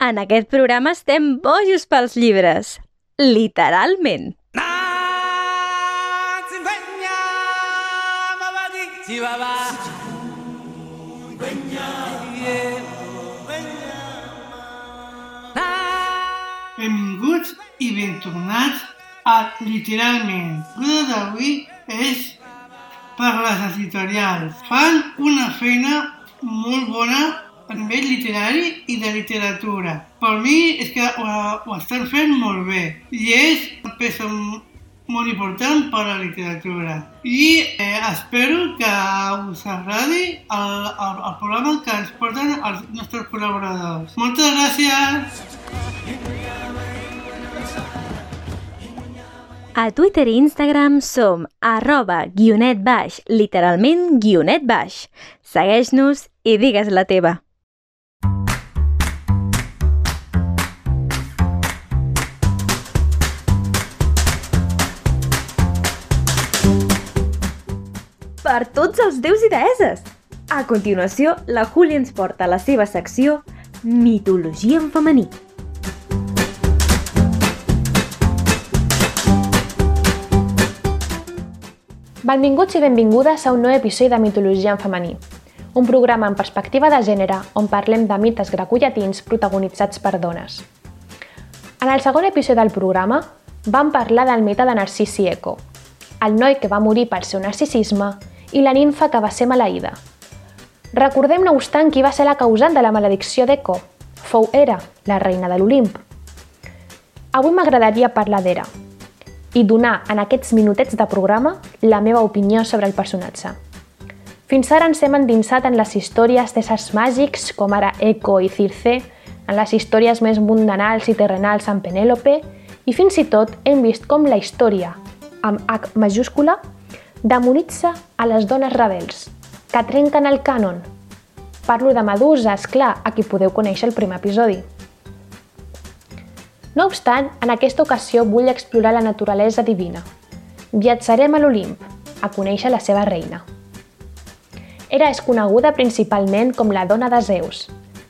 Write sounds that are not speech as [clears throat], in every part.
En aquest programa estem bojos pels llibres. Literalment. Benvinguts i ben tornats a Literalment. El d'avui és per les editorials. Fan una feina molt bona a nivell literari i de literatura. Per mi és que ho, ho estan fent molt bé i és una peça molt important per a la literatura. I eh, espero que us agradi el, el, el programa que ens porten els nostres col·laboradors. Moltes gràcies! A Twitter i Instagram som arroba guionet baix, literalment guionet baix. Segueix-nos i digues la teva. Per tots els déus i deeses! A continuació, la Júlia ens porta a la seva secció Mitologia en femení. Benvinguts i benvingudes a un nou episodi de Mitologia en femení, un programa en perspectiva de gènere on parlem de mites grecollatins protagonitzats per dones. En el segon episodi del programa vam parlar del mite de Narcís i Eco, el noi que va morir pel seu narcisisme i la ninfa que va ser maleïda. Recordem, no obstant, qui va ser la causant de la maledicció d'Eco. Fou Hera, la reina de l'Olimp. Avui m'agradaria parlar d'Hera, i donar en aquests minutets de programa la meva opinió sobre el personatge. Fins ara ens hem endinsat en les històries d'éssers màgics com ara Eco i Circe, en les històries més mundanals i terrenals amb Penèlope i fins i tot hem vist com la història, amb H majúscula, demonitza a les dones rebels, que trenquen el cànon. Parlo de Medusa, és clar, a qui podeu conèixer el primer episodi. No obstant, en aquesta ocasió vull explorar la naturalesa divina. Viatjarem a l'Olimp, a conèixer la seva reina. Era és coneguda principalment com la dona de Zeus.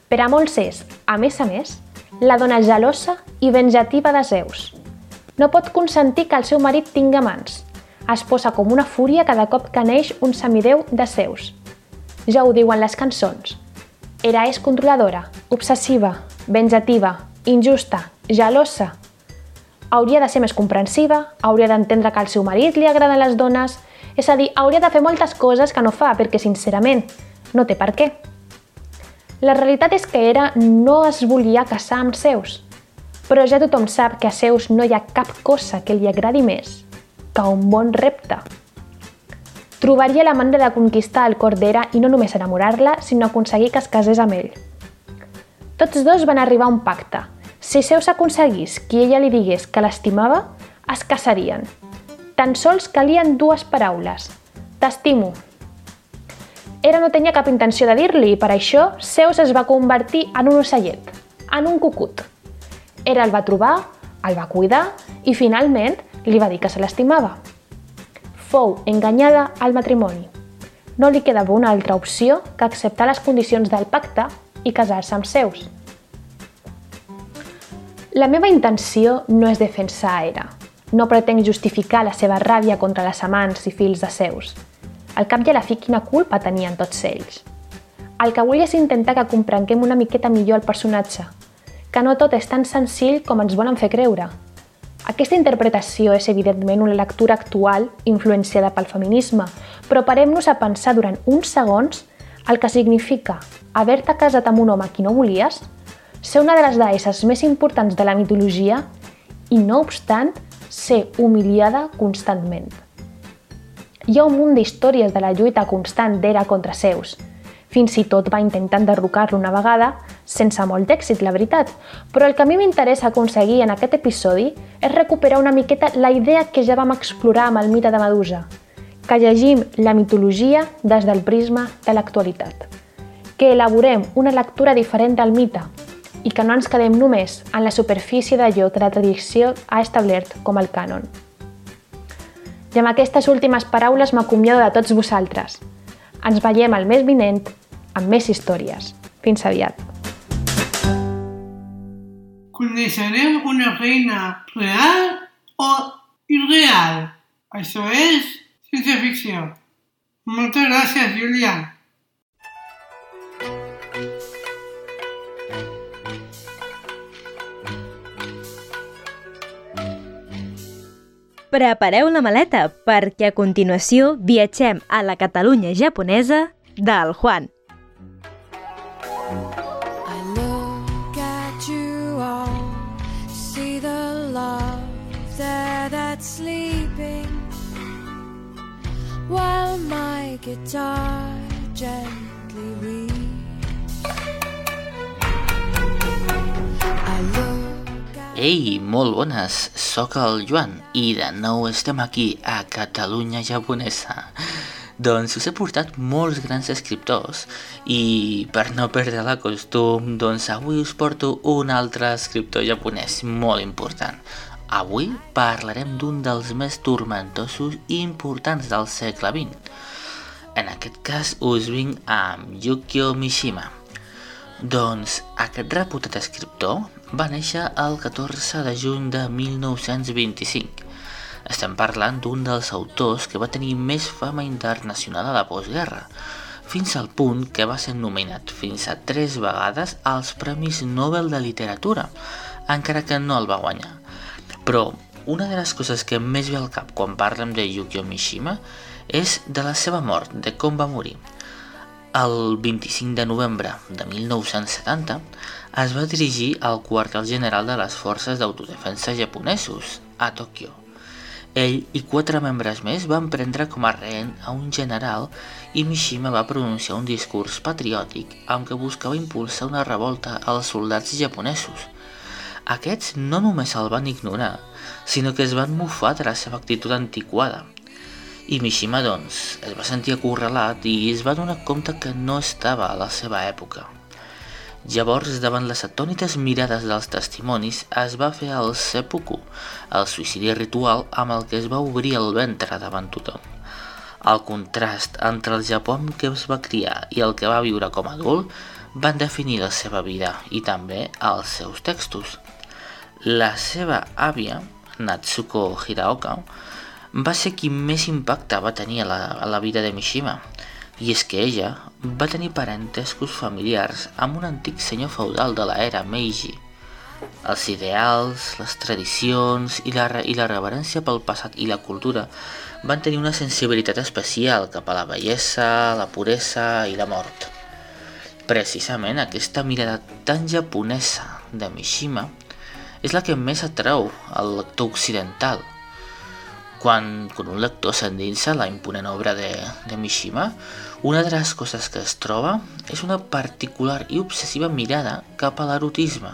Per a molts és, a més a més, la dona gelosa i venjativa de Zeus. No pot consentir que el seu marit tingui mans. Es posa com una fúria cada cop que neix un semideu de Zeus. Ja ho diuen les cançons. Era és controladora, obsessiva, venjativa, injusta, gelosa. Hauria de ser més comprensiva, hauria d'entendre que al seu marit li agraden les dones, és a dir, hauria de fer moltes coses que no fa perquè, sincerament, no té per què. La realitat és que Hera no es volia casar amb Zeus, però ja tothom sap que a Zeus no hi ha cap cosa que li agradi més que un bon repte. Trobaria la manera de conquistar el cor d'Hera i no només enamorar-la, sinó aconseguir que es casés amb ell. Tots dos van arribar a un pacte. Si Zeus aconseguís que ella li digués que l'estimava, es casarien. Tan sols calien dues paraules. T'estimo. Era no tenia cap intenció de dir-li i per això Zeus es va convertir en un ocellet, en un cucut. Era el va trobar, el va cuidar i finalment li va dir que se l'estimava. Fou enganyada al matrimoni. No li quedava una altra opció que acceptar les condicions del pacte i casar-se amb Zeus. La meva intenció no és defensar Hera. No pretenc justificar la seva ràbia contra les amants i fills de Zeus. Al cap i a la fi, quina culpa tenien tots ells. El que vull és intentar que comprenguem una miqueta millor el personatge, que no tot és tan senzill com ens volen fer creure. Aquesta interpretació és evidentment una lectura actual influenciada pel feminisme, però parem-nos a pensar durant uns segons el que significa haver-te casat amb un home a qui no volies, ser una de les deesses més importants de la mitologia i, no obstant, ser humiliada constantment. Hi ha un munt d'històries de la lluita constant d'Hera contra Zeus. Fins i tot va intentar enderrocar-lo una vegada, sense molt d'èxit, la veritat, però el que a mi m'interessa aconseguir en aquest episodi és recuperar una miqueta la idea que ja vam explorar amb el mite de Medusa, que llegim la mitologia des del prisma de l'actualitat, que elaborem una lectura diferent del mite i que no ens quedem només en la superfície d'allò que la tradició ha establert com el cànon. I amb aquestes últimes paraules m'acomiado de tots vosaltres. Ens veiem al mes vinent amb més històries. Fins aviat. coneixerem una reina real o irreal. Això és ciència ficció. Moltes gràcies, Júlia. Prepareu la maleta perquè a continuació viatgem a la Catalunya japonesa del Juan. I look at you all, see the love that's sleeping, while my guitar gently weeps. I look Ei, molt bones, sóc el Joan i de nou estem aquí a Catalunya Japonesa. Doncs us he portat molts grans escriptors i per no perdre la costum, doncs avui us porto un altre escriptor japonès molt important. Avui parlarem d'un dels més tormentosos i importants del segle XX. En aquest cas us vinc amb Yukio Mishima, doncs aquest reputat escriptor va néixer el 14 de juny de 1925. Estem parlant d'un dels autors que va tenir més fama internacional a la postguerra, fins al punt que va ser nominat fins a tres vegades als Premis Nobel de Literatura, encara que no el va guanyar. Però una de les coses que més ve al cap quan parlem de Yukio Mishima és de la seva mort, de com va morir. El 25 de novembre de 1970 es va dirigir al quartel general de les forces d'autodefensa japonesos, a Tòquio. Ell i quatre membres més van prendre com a rehén a un general i Mishima va pronunciar un discurs patriòtic amb què buscava impulsar una revolta als soldats japonesos. Aquests no només el van ignorar, sinó que es van mofar de la seva actitud antiquada. I Mishima, doncs, es va sentir acorralat i es va donar compte que no estava a la seva època. Llavors, davant les atònites mirades dels testimonis, es va fer el seppuku, el suïcidi ritual amb el que es va obrir el ventre davant tothom. El contrast entre el Japó en què es va criar i el que va viure com a adult van definir la seva vida i també els seus textos. La seva àvia, Natsuko Hiraoka, va ser qui més impacte va tenir a la, a la vida de Mishima, i és que ella va tenir parentescos familiars amb un antic senyor feudal de l'era Meiji. Els ideals, les tradicions i la, i la reverència pel passat i la cultura van tenir una sensibilitat especial cap a la bellesa, la puresa i la mort. Precisament aquesta mirada tan japonesa de Mishima és la que més atrau al lector occidental. Quan, un lector s'endinsa la imponent obra de, de Mishima, una de les coses que es troba és una particular i obsessiva mirada cap a l'erotisme.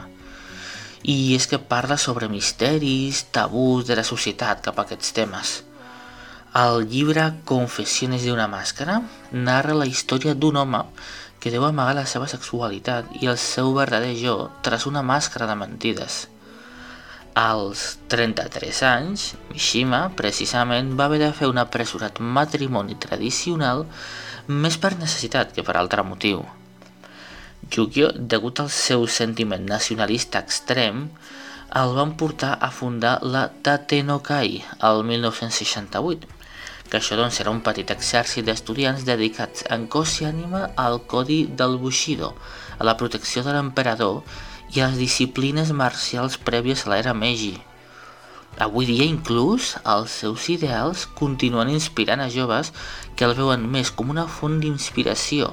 I és que parla sobre misteris, tabús de la societat cap a aquests temes. El llibre Confessiones de una màscara narra la història d'un home que deu amagar la seva sexualitat i el seu verdader jo tras una màscara de mentides. Als 33 anys, Mishima precisament va haver de fer un apressurat matrimoni tradicional més per necessitat que per altre motiu. Yukio, degut al seu sentiment nacionalista extrem, el van portar a fundar la Tatenokai el 1968, que això doncs era un petit exèrcit d'estudiants dedicats en cos i ànima al codi del Bushido, a la protecció de l'emperador i a les disciplines marcials prèvies a l'era Meiji. Avui dia inclús els seus ideals continuen inspirant a joves que el veuen més com una font d'inspiració.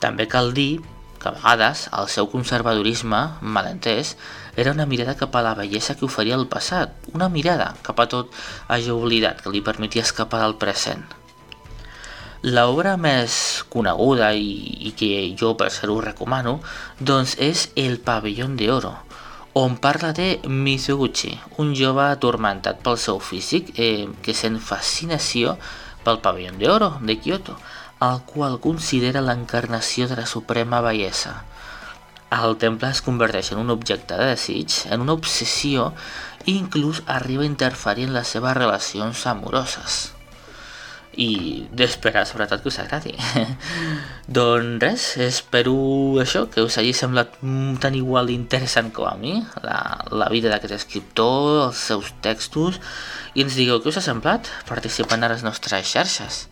També cal dir que a vegades el seu conservadorisme, malentès, era una mirada cap a la bellesa que oferia el passat, una mirada cap a tot allò oblidat que li permetia escapar del present. L'obra més coneguda i, i que jo per ser ho recomano doncs és El pavellón de oro, on parla de Mizuguchi, un jove atormentat pel seu físic eh, que sent fascinació pel pavellón de oro de Kyoto, el qual considera l'encarnació de la suprema bellesa. El temple es converteix en un objecte de desig, en una obsessió i inclús arriba a interferir en les seves relacions amoroses. I d'esperar sobretot que us agradi. [laughs] doncs res, espero això, que us hagi semblat mm, tan igual interessant com a mi, la, la vida d'aquest escriptor, els seus textos, i ens digueu què us ha semblat participant a les nostres xarxes.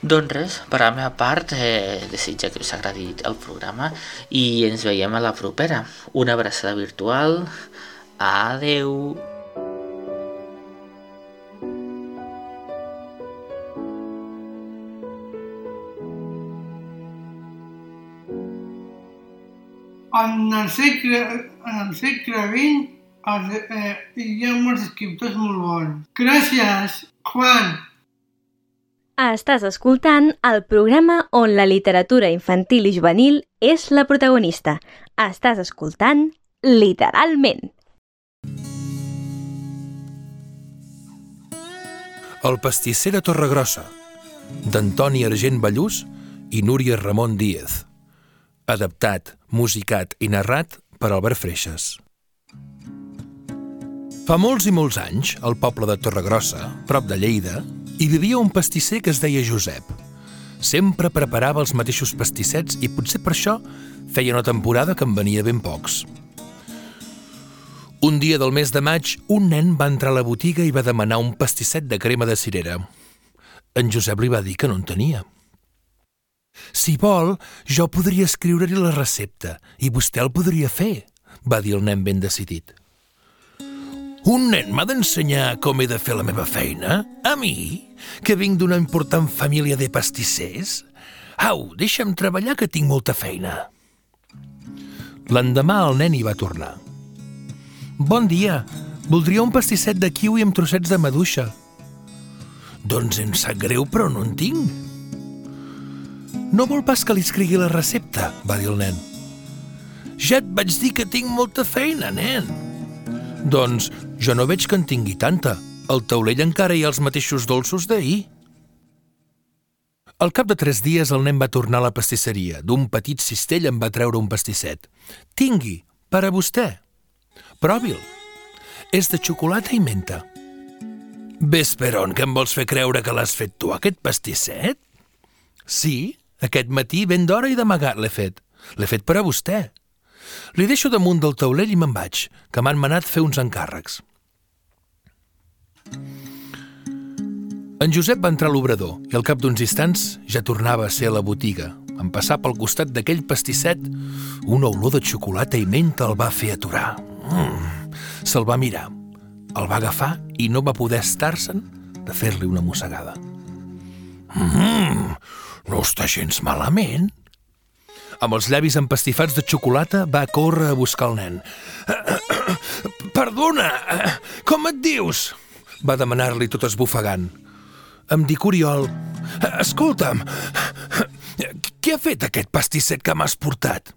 Doncs res, per a la meva part, eh, desitja que us agradi el programa i ens veiem a la propera. Una abraçada virtual. Adeu! En el segle, en el segle XX els, eh, hi ha molts escriptors molt bons. Gràcies, Juan. Estàs escoltant el programa on la literatura infantil i juvenil és la protagonista. Estàs escoltant literalment. El pastisser de Torregrossa, d'Antoni Argent Ballús i Núria Ramon Díez. Adaptat, musicat i narrat per Albert Freixas. Fa molts i molts anys, al poble de Torregrossa, prop de Lleida, hi vivia un pastisser que es deia Josep. Sempre preparava els mateixos pastissets i potser per això feia una temporada que en venia ben pocs. Un dia del mes de maig, un nen va entrar a la botiga i va demanar un pastisset de crema de cirera. En Josep li va dir que no en tenia. Si vol, jo podria escriure-hi la recepta i vostè el podria fer, va dir el nen ben decidit. Un nen m'ha d'ensenyar com he de fer la meva feina? A mi? Que vinc d'una important família de pastissers? Au, deixa'm treballar que tinc molta feina. L'endemà el nen hi va tornar. Bon dia, voldria un pastisset de kiwi amb trossets de maduixa. Doncs em sap greu, però no en tinc. No vol pas que li escrigui la recepta, va dir el nen. Ja et vaig dir que tinc molta feina, nen. Doncs jo no veig que en tingui tanta. Al taulell encara hi ha els mateixos dolços d'ahir. Al cap de tres dies el nen va tornar a la pastisseria. D'un petit cistell en va treure un pastisset. Tingui, per a vostè. Provi'l. És de xocolata i menta. Ves per on, que em vols fer creure que l'has fet tu, aquest pastisset? Sí, aquest matí ben d'hora i d'amagat l'he fet. L'he fet per a vostè. Li deixo damunt del taulell i me'n vaig, que m'han manat fer uns encàrrecs. En Josep va entrar a l'obrador i al cap d'uns instants ja tornava a ser a la botiga. En passar pel costat d'aquell pastisset, una olor de xocolata i menta el va fer aturar. Mm. Se'l va mirar, el va agafar i no va poder estar-se'n de fer-li una mossegada. Mm, no està gens malament. Amb els llavis empastifats de xocolata va córrer a buscar el nen. [coughs] Perdona, com et dius? Va demanar-li tot esbufegant. Em dic Oriol. Escolta'm, què ha fet aquest pastisset que m'has portat?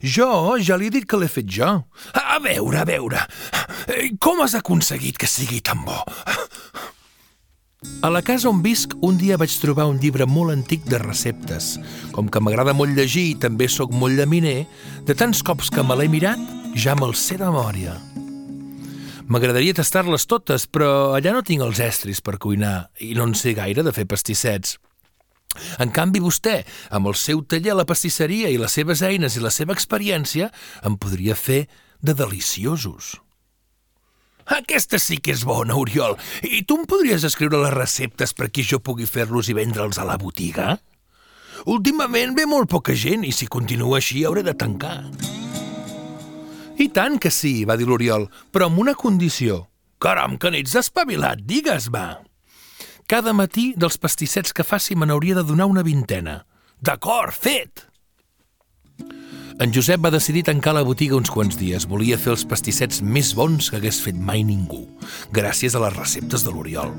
Jo ja li he dit que l'he fet jo. A veure, a veure, com has aconseguit que sigui tan bo? A la casa on visc, un dia vaig trobar un llibre molt antic de receptes. Com que m'agrada molt llegir i també sóc molt llaminer, de tants cops que me l'he mirat, ja me'l sé de memòria. M'agradaria tastar-les totes, però allà no tinc els estris per cuinar i no en sé gaire de fer pastissets. En canvi, vostè, amb el seu taller a la pastisseria i les seves eines i la seva experiència, em podria fer de deliciosos. Aquesta sí que és bona, Oriol. I tu em podries escriure les receptes perquè jo pugui fer-los i vendre'ls a la botiga? Últimament ve molt poca gent i si continua així hauré de tancar. I tant que sí, va dir l'Oriol, però amb una condició. Caram, que n'ets espavilat, digues-me. Cada matí dels pastissets que faci me n'hauria de donar una vintena. D'acord, fet! En Josep va decidir tancar la botiga uns quants dies. Volia fer els pastissets més bons que hagués fet mai ningú, gràcies a les receptes de l'Oriol.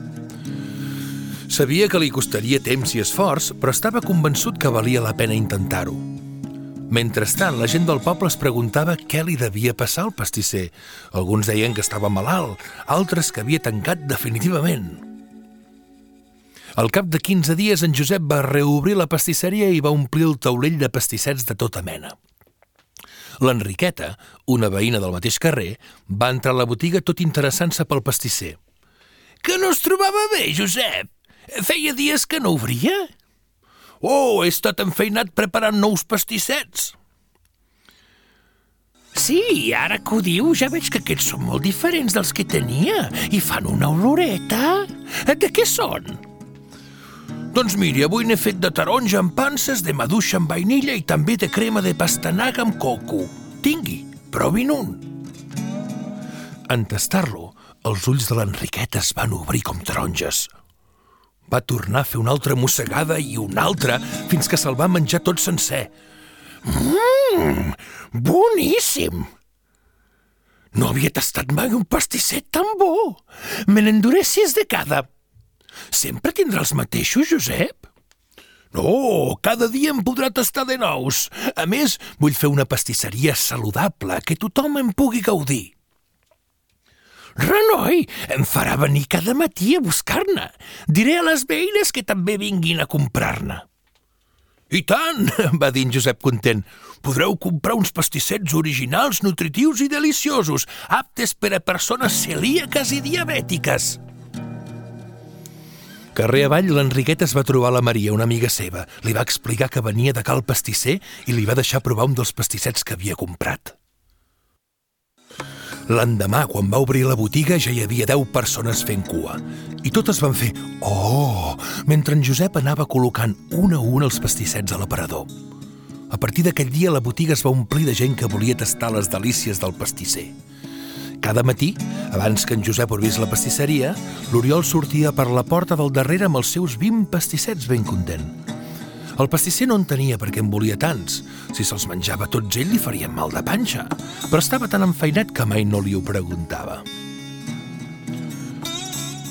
Sabia que li costaria temps i esforç, però estava convençut que valia la pena intentar-ho. Mentrestant, la gent del poble es preguntava què li devia passar al pastisser. Alguns deien que estava malalt, altres que havia tancat definitivament. Al cap de 15 dies, en Josep va reobrir la pastisseria i va omplir el taulell de pastissets de tota mena. L'Enriqueta, una veïna del mateix carrer, va entrar a la botiga tot interessant-se pel pastisser. Que no es trobava bé, Josep? Feia dies que no obria. Oh, he estat enfeinat preparant nous pastissets. Sí, ara que ho diu, ja veig que aquests són molt diferents dels que tenia i fan una oloreta. De què són? Doncs miri, avui n'he fet de taronja amb panses, de maduixa amb vainilla i també de crema de pastanaga amb coco. Tingui, provin un. En tastar-lo, els ulls de l'Enriqueta es van obrir com taronges. Va tornar a fer una altra mossegada i una altra fins que se'l va menjar tot sencer. Mmm, boníssim! No havia tastat mai un pastisset tan bo. Me n'enduré sis de cada. Sempre tindrà els mateixos, Josep? No, cada dia em podrà tastar de nous. A més, vull fer una pastisseria saludable que tothom en pugui gaudir. Renoi, em farà venir cada matí a buscar-ne. Diré a les veïnes que també vinguin a comprar-ne. I tant, [laughs] va dir en Josep content. Podreu comprar uns pastissets originals, nutritius i deliciosos, aptes per a persones celíaques i diabètiques. Carrer avall, l'Enriqueta es va trobar la Maria, una amiga seva. Li va explicar que venia de cal pastisser i li va deixar provar un dels pastissets que havia comprat. L'endemà, quan va obrir la botiga, ja hi havia 10 persones fent cua. I totes van fer «Oh!» mentre en Josep anava col·locant un a un els pastissets a l'aparador. A partir d'aquell dia, la botiga es va omplir de gent que volia tastar les delícies del pastisser. Cada matí, abans que en Josep obrís la pastisseria, l'Oriol sortia per la porta del darrere amb els seus 20 pastissets ben content. El pastisser no en tenia perquè en volia tants. Si se'ls menjava tots ell li farien mal de panxa, però estava tan enfeinat que mai no li ho preguntava.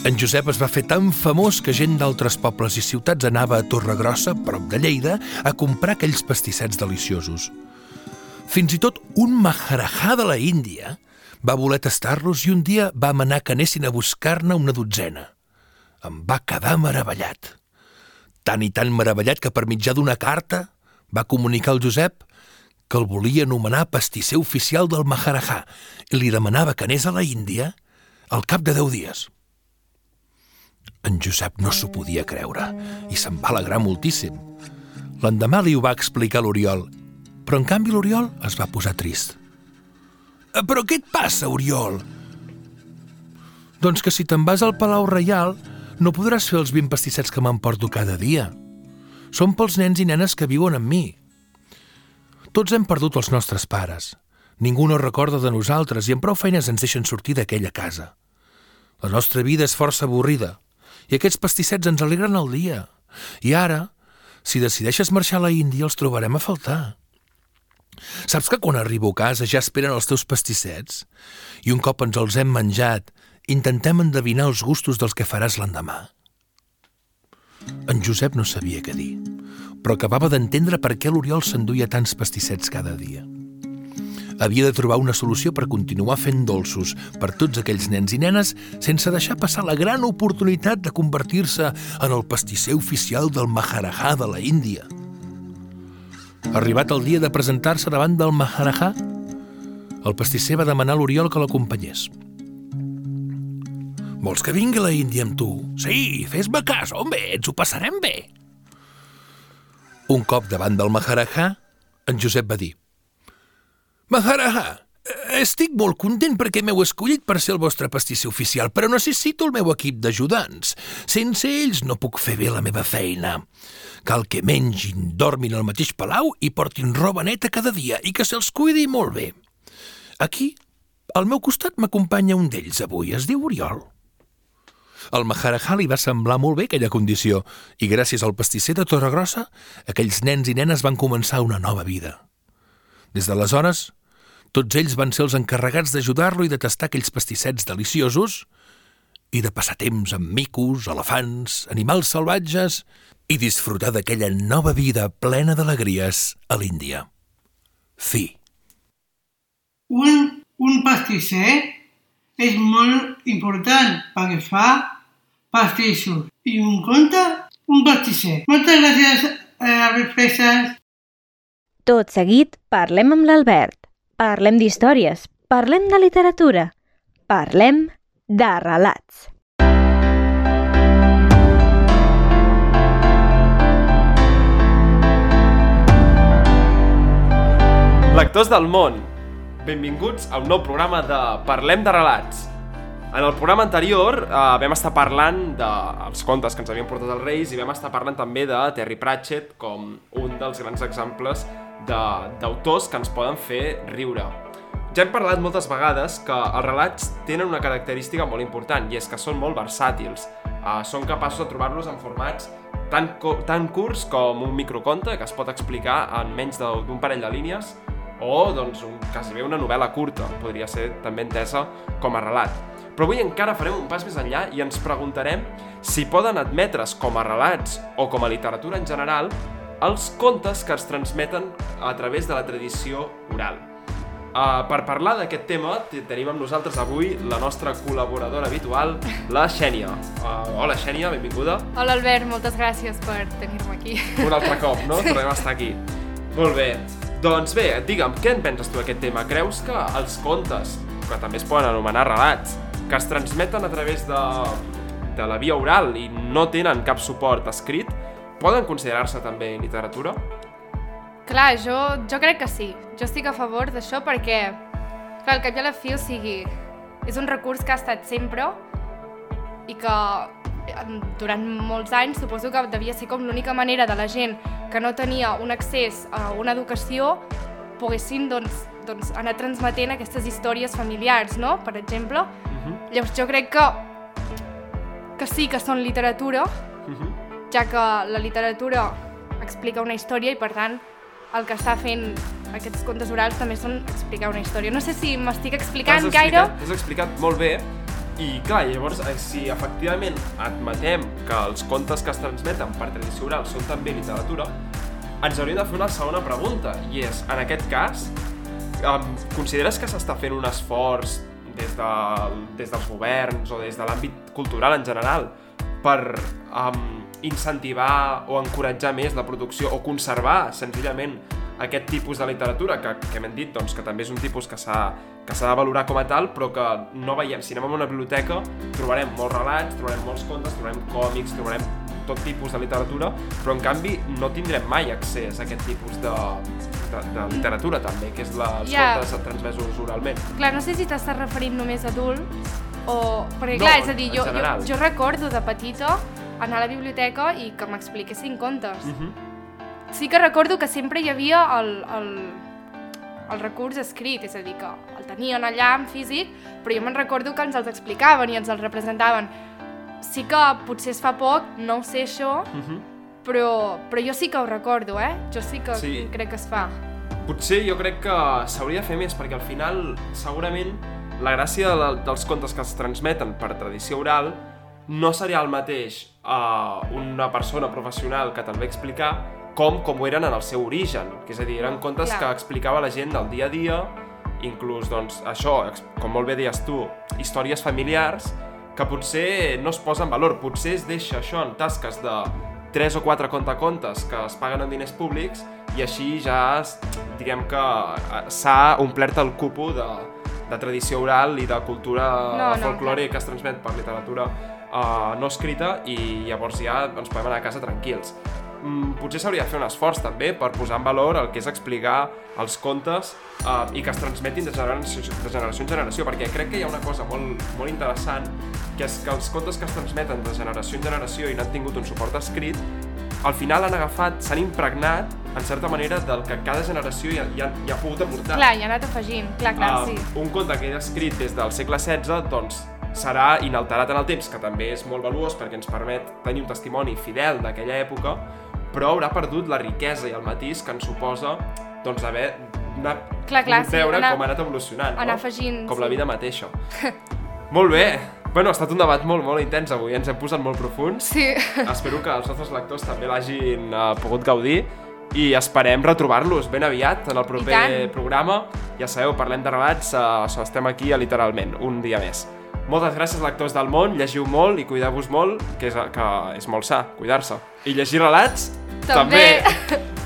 En Josep es va fer tan famós que gent d'altres pobles i ciutats anava a Torregrossa, prop de Lleida, a comprar aquells pastissets deliciosos. Fins i tot un maharajà de la Índia va voler tastar-los i un dia va manar que anessin a buscar-ne una dotzena. Em va quedar meravellat. Tan i tan meravellat que per mitjà d'una carta va comunicar al Josep que el volia anomenar pastisser oficial del Maharajà i li demanava que anés a la Índia al cap de deu dies. En Josep no s'ho podia creure i se'n va alegrar moltíssim. L'endemà li ho va explicar l'Oriol, però en canvi l'Oriol es va posar trist. "Eh, Però què et passa, Oriol? Doncs que si te'n vas al Palau Reial no podràs fer els 20 pastissets que m'emporto cada dia. Són pels nens i nenes que viuen amb mi. Tots hem perdut els nostres pares. Ningú no recorda de nosaltres i amb prou feines ens deixen sortir d'aquella casa. La nostra vida és força avorrida i aquests pastissets ens alegren el dia. I ara, si decideixes marxar a la Índia, els trobarem a faltar. Saps que quan arribo a casa ja esperen els teus pastissets? I un cop ens els hem menjat, intentem endevinar els gustos dels que faràs l'endemà. En Josep no sabia què dir, però acabava d'entendre per què l'Oriol s'enduia tants pastissets cada dia. Havia de trobar una solució per continuar fent dolços per tots aquells nens i nenes sense deixar passar la gran oportunitat de convertir-se en el pastisser oficial del Maharajà de la Índia. Arribat el dia de presentar-se davant del Maharajà, el pastisser va demanar a l'Oriol que l'acompanyés. Vols que vingui la Índia amb tu? Sí, fes-me cas, home, ens ho passarem bé. Un cop davant del Maharajà, en Josep va dir Maharajà, estic molt content perquè m'heu escollit per ser el vostre pastisser oficial, però necessito el meu equip d'ajudants. Sense ells no puc fer bé la meva feina. Cal que mengin, dormin al mateix palau i portin roba neta cada dia i que se'ls cuidi molt bé. Aquí, al meu costat, m'acompanya un d'ells avui, es diu Oriol. Al Maharajà li va semblar molt bé aquella condició i gràcies al pastisser de Torregrossa, aquells nens i nenes van començar una nova vida. Des d'aleshores, tots ells van ser els encarregats d'ajudar-lo i de tastar aquells pastissets deliciosos i de passar temps amb micos, elefants, animals salvatges i disfrutar d'aquella nova vida plena d'alegries a l'Índia. Fi. Un, un pastisser és molt important perquè fa pastissos. I un conte, un pastisser. Moltes gràcies, eh, Albert Fresas. Tot seguit, parlem amb l'Albert. Parlem d'històries, parlem de literatura, parlem de relats. Lectors del món, benvinguts a un nou programa de Parlem de relats. En el programa anterior eh, vam estar parlant dels de contes que ens havien portat els Reis i vam estar parlant també de Terry Pratchett com un dels grans exemples d'autors que ens poden fer riure. Ja hem parlat moltes vegades que els relats tenen una característica molt important i és que són molt versàtils. Uh, són capaços de trobar-los en formats tan, tan curts com un microconte que es pot explicar en menys d'un parell de línies o doncs, un, quasi bé una novel·la curta, podria ser també entesa com a relat. Però avui encara farem un pas més enllà i ens preguntarem si poden admetre's com a relats o com a literatura en general els contes que es transmeten a través de la tradició oral. Uh, per parlar d'aquest tema te- tenim amb nosaltres avui la nostra col·laboradora habitual, la Xènia. Uh, hola Xènia, benvinguda. Hola Albert, moltes gràcies per tenir-me aquí. Un altre cop, no? Tornem a estar aquí. Molt bé. Doncs bé, digue'm, què en penses tu d'aquest tema? Creus que els contes, que també es poden anomenar relats, que es transmeten a través de, de la via oral i no tenen cap suport escrit, poden considerar-se també literatura? Clar, jo, jo crec que sí. Jo estic a favor d'això perquè, clar, al cap i a la fi, o sigui, és un recurs que ha estat sempre i que durant molts anys suposo que devia ser com l'única manera de la gent que no tenia un accés a una educació poguessin doncs, doncs, anar transmetent aquestes històries familiars, no? per exemple. Llavors jo crec que, que sí que són literatura, ja que la literatura explica una història i per tant el que està fent aquests contes orals també són explicar una història. No sé si m'estic explicant T'has gaire. T'has explicat molt bé i clar, llavors eh, si efectivament admetem que els contes que es transmeten per tradició oral són també literatura, ens hauríem de fer una segona pregunta i és, en aquest cas, um, consideres que s'està fent un esforç des, de, des dels governs o des de l'àmbit cultural en general per um, incentivar o encoratjar més la producció o conservar senzillament aquest tipus de literatura que, que hem dit doncs, que també és un tipus que s'ha que s'ha de valorar com a tal, però que no veiem. Si anem a una biblioteca, trobarem molts relats, trobarem molts contes, trobarem còmics, trobarem tot tipus de literatura, però en canvi no tindrem mai accés a aquest tipus de, de, de literatura també, que és la, els Ja. contes transmesos oralment. Clar, no sé si t'estàs referint només a adults o... Perquè No, clar, és a dir, jo, jo, jo recordo de petita anar a la biblioteca i que m'expliquessin contes. Mhm. Sí que recordo que sempre hi havia el, el, el recurs escrit, és a dir, que el tenien allà en físic, però jo me'n recordo que ens els explicaven i ens els representaven. Sí que potser es fa poc, no ho sé això, Mhm. però, però jo sí que ho recordo, eh? Jo sí que Sí. crec que es fa. Potser jo crec que s'hauria de fer més, perquè al final, segurament, la gràcia de dels contes que es transmeten per tradició oral no seria el mateix a una persona professional que te'l ve explicar com com ho eren en el seu origen. Que és a dir, eren contes Clar. que explicava la gent del dia a dia, inclús, doncs, això, com molt bé deies tu, històries familiars que potser no es posa en valor, potser es deixa això en tasques de 3 o 4 contacontes que es paguen amb diners públics i així ja, es- diguem que eh, s'ha omplert el cupo de, de tradició oral i de cultura No, de no, folklore clar. que es transmet per literatura uh, no escrita i llavors ja ens podem anar a casa tranquils. Mm, potser s'hauria de fer un esforç també per posar en valor el que és explicar els contes uh, i que es transmetin de generació, de generació en generació, perquè crec que hi ha una cosa molt, molt interessant, que és que els contes que es transmeten de generació en generació i no han tingut un suport escrit, al final han agafat, s'han impregnat, en certa manera, del que cada generació ja, ja, ja ha pogut aportar. Clar, hi ha anat afegint, clar, clar, Ah, sí. Un conte que he escrit des del segle XVI, doncs, serà inalterat en el temps, que també és molt valuós perquè ens permet tenir un testimoni fidel d'aquella època, però haurà perdut la riquesa i el matís que ens suposa doncs, haver anat, Clar, clar, sí, veure anar- com ha anat evolucionant. anar no? afegint, Com sí. la vida mateixa. [laughs] molt bé! Bueno, ha estat un debat molt, molt intens avui, ens hem posat molt profuns. Sí. [laughs] Espero que els nostres lectors també l'hagin uh, pogut gaudir i esperem retrobar-los ben aviat en el proper programa. Ja sabeu, parlem de relats, uh, estem aquí a literalment, un dia més. Moltes gràcies, lectors del món, llegiu molt i cuideu-vos molt, que és, que és molt sa, cuidar-se. I llegir relats? També.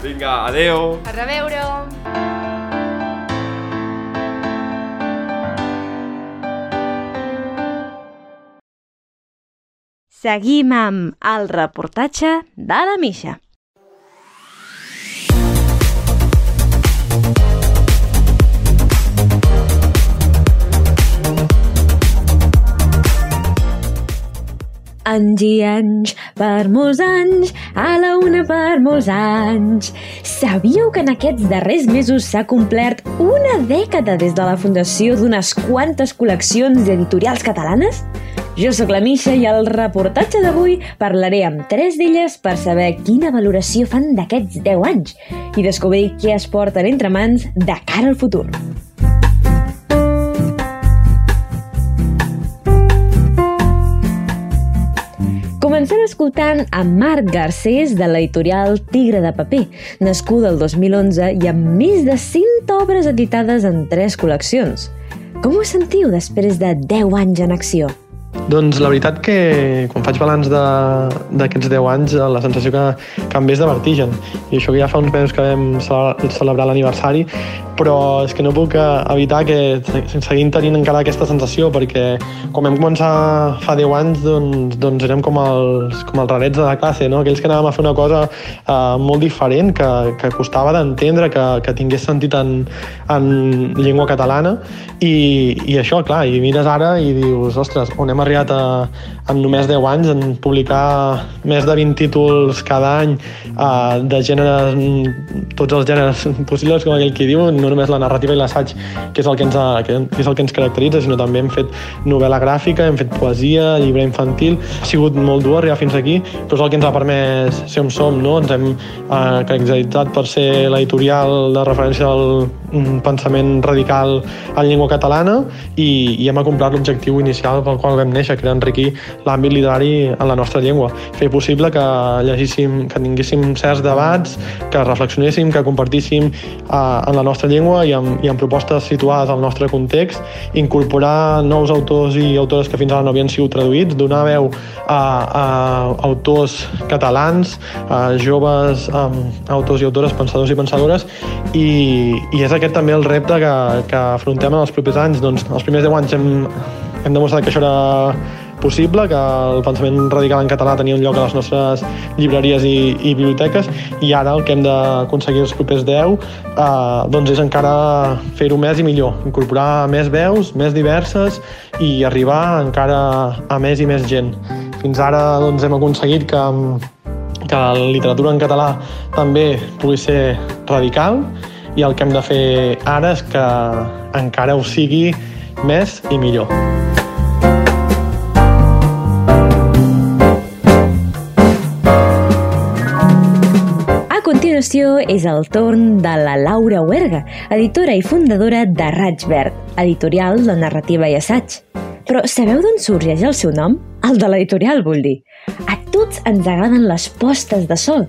Vinga, adeu! A reveure! Seguim amb el reportatge de la Misha. Anys i anys, per molts anys, a la una per molts anys. Sabíeu que en aquests darrers mesos s'ha complert una dècada des de la fundació d'unes quantes col·leccions editorials catalanes? Jo sóc la Misha i al reportatge d'avui parlaré amb tres d'elles per saber quina valoració fan d'aquests 10 anys i descobrir què es porten entre mans de cara al futur. Comencem escoltant a Marc Garcés de l'editorial Tigre de Paper, nascuda el 2011 i amb més de 100 obres editades en tres col·leccions. Com us sentiu després de 10 anys en acció? Doncs la veritat que quan faig balanç d'aquests 10 anys la sensació que, que em ve és de vertigen i això que ja fa uns mesos que vam ce- celebrar l'aniversari però és que no puc eh, evitar que se- seguim tenint encara aquesta sensació perquè quan vam començar fa 10 anys doncs, doncs érem com els, com els rarets de la classe, no? aquells que anàvem a fer una cosa eh, molt diferent, que, que costava d'entendre, que, que tingués sentit en, en llengua catalana i, i això, clar, i mires ara i dius, ostres, on hem arribat a, en només 10 anys en publicar més de 20 títols cada any uh, de gèneres, tots els gèneres possibles, com aquell qui diu, no només la narrativa i l'assaig, que, és el que, ens, ha, que és el que ens caracteritza, sinó també hem fet novel·la gràfica, hem fet poesia, llibre infantil, ha sigut molt dur arribar fins aquí, però és el que ens ha permès ser on som, no? Ens hem uh, caracteritzat per ser l'editorial de referència al mm, pensament radical en llengua catalana i, i hem acomplert l'objectiu inicial pel qual vam néixer, era enriquir l'àmbit literari en la nostra llengua. Fer possible que llegíssim, que tinguéssim certs debats, que reflexionéssim, que compartíssim eh, en la nostra llengua i amb, i amb propostes situades al nostre context, incorporar nous autors i autores que fins ara no havien sigut traduïts, donar veu a, a autors catalans, a joves um, autors i autores, pensadors i pensadores, i, i és aquest també el repte que, que afrontem en els propers anys. Doncs els primers 10 anys hem, hem demostrat que això era possible, que el pensament radical en català tenia un lloc a les nostres llibreries i, i biblioteques i ara el que hem d'aconseguir els propers 10 eh, doncs és encara fer-ho més i millor, incorporar més veus, més diverses i arribar encara a més i més gent. Fins ara doncs, hem aconseguit que, que la literatura en català també pugui ser radical i el que hem de fer ara és que encara ho sigui més i millor. A continuació és el torn de la Laura Huerga, editora i fundadora de Raig Verd, editorial de narrativa i assaig. Però sabeu d'on sorgeix el seu nom? El de l'editorial, vull dir. A tots ens agraden les postes de sol,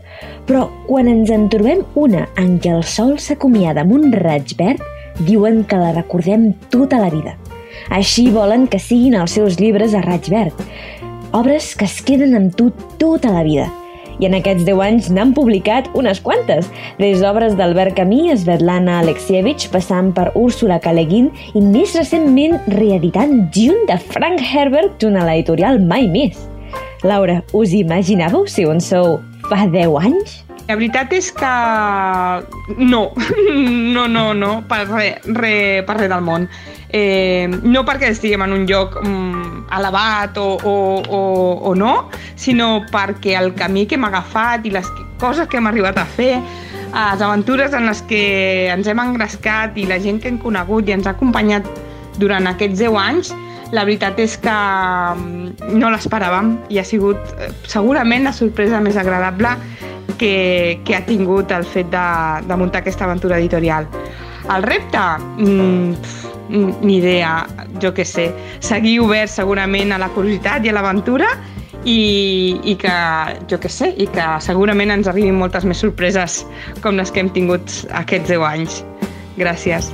però quan ens en trobem una en què el sol s'acomiada amb un raig verd, diuen que la recordem tota la vida. Així volen que siguin els seus llibres a raig verd. Obres que es queden amb tu tota la vida. I en aquests 10 anys n'han publicat unes quantes, des d'obres d'Albert Camus, Svetlana Alexievich, passant per Úrsula K. Le Guin i més recentment reeditant junt de Frank Herbert junt a l'editorial Mai Més. Laura, us imaginàveu ser on sou fa 10 anys? La veritat és que no, [laughs] no, no, no, per res, re, per res del món. Eh, no perquè estiguem en un lloc mm, elevat o, o, o, o no, sinó perquè el camí que hem agafat i les coses que hem arribat a fer, les aventures en les que ens hem engrescat i la gent que hem conegut i ens ha acompanyat durant aquests 10 anys, la veritat és que mm, no l'esperàvem i ha sigut eh, segurament la sorpresa més agradable que, que ha tingut el fet de, de muntar aquesta aventura editorial. El repte? Mm, pf, ni idea, jo què sé. Seguir obert segurament a la curiositat i a l'aventura i, i que, jo què sé, i que segurament ens arribin moltes més sorpreses com les que hem tingut aquests 10 anys. Gràcies.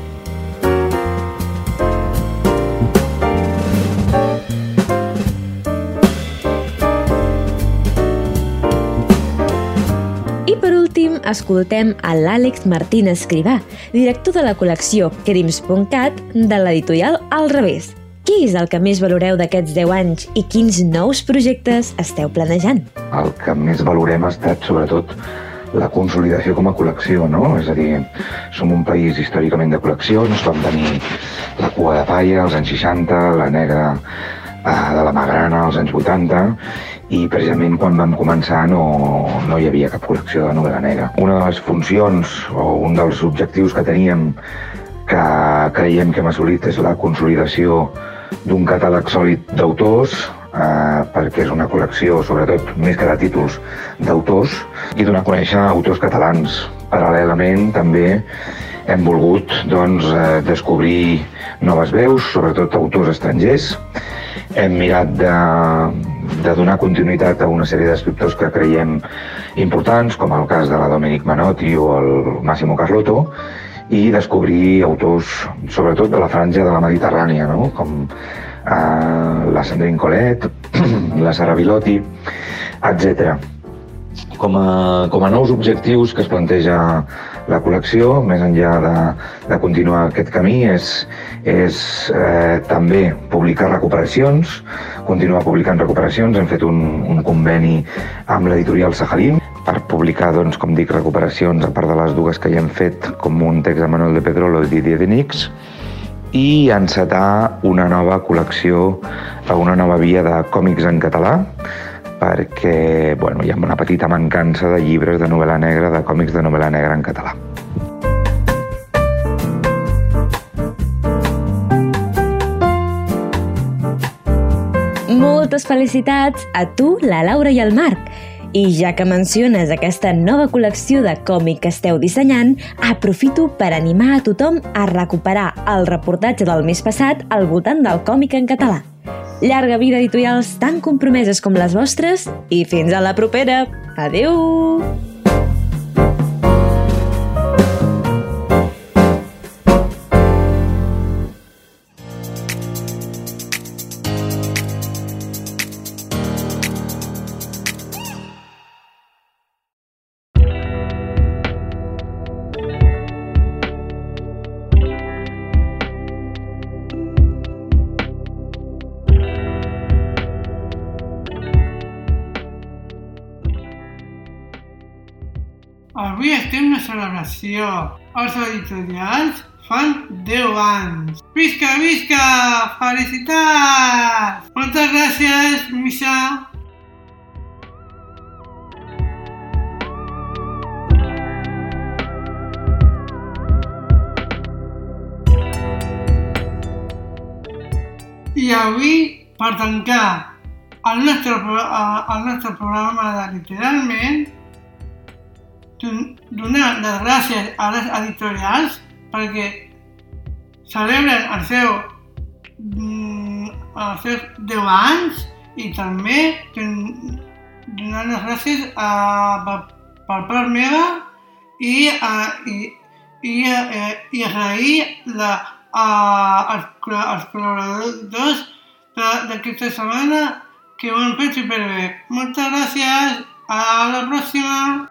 Escoltem a l'Àlex Martín Escrivà, director de la col·lecció Crims.cat de l'editorial Al Revés. Què és el que més valoreu d'aquests 10 anys i quins nous projectes esteu planejant? El que més valorem ha estat, sobretot, la consolidació com a col·lecció, no? És a dir, som un país històricament de col·leccions, vam tenir la cua de palla als anys 60, la negra eh, de la magrana als anys 80, i precisament quan vam començar no, no hi havia cap col·lecció de novel·la negra. Una de les funcions o un dels objectius que teníem que creiem que hem assolit és la consolidació d'un catàleg sòlid d'autors, eh, perquè és una col·lecció, sobretot, més que de títols, d'autors, i donar a conèixer autors catalans. Paral·lelament, també hem volgut doncs, eh, descobrir noves veus, sobretot autors estrangers. Hem mirat de, de donar continuïtat a una sèrie d'escriptors que creiem importants, com el cas de la Dominic Manotti o el Massimo Carlotto, i descobrir autors, sobretot de la franja de la Mediterrània, no? com eh, la Sandrine Collet, [clears throat] la Sara Bilotti, etc. Com a, com a nous objectius que es planteja la col·lecció, més enllà de, de continuar aquest camí, és, és eh, també publicar recuperacions, continuar publicant recuperacions. Hem fet un, un conveni amb l'editorial Sajalín per publicar, doncs, com dic, recuperacions, a part de les dues que ja hem fet, com un text de Manuel de Pedrolo i Didier de Nix, i encetar una nova col·lecció, una nova via de còmics en català, perquè bueno, hi ha una petita mancança de llibres de novel·la negra, de còmics de novel·la negra en català. Moltes felicitats a tu, la Laura i el Marc. I ja que menciones aquesta nova col·lecció de còmic que esteu dissenyant, aprofito per animar a tothom a recuperar el reportatge del mes passat al voltant del còmic en català. Llarga vida editorials tan compromeses com les vostres i fins a la propera. Adeu! Celebració. Els editorials fan 10 anys. Visca, visca! Felicitats! Moltes gràcies, Misha. I avui, per tancar el nostre, eh, el nostre programa de Literalment, donar les gràcies a les editorials perquè celebren el seu, mm, els seus 10 anys i també don- donar les gràcies a, per, per part meva i, a, i, i, eh, i agrair la, a, als, als col·laboradors d'aquesta setmana que ho han fet superbé. Moltes gràcies, a la pròxima!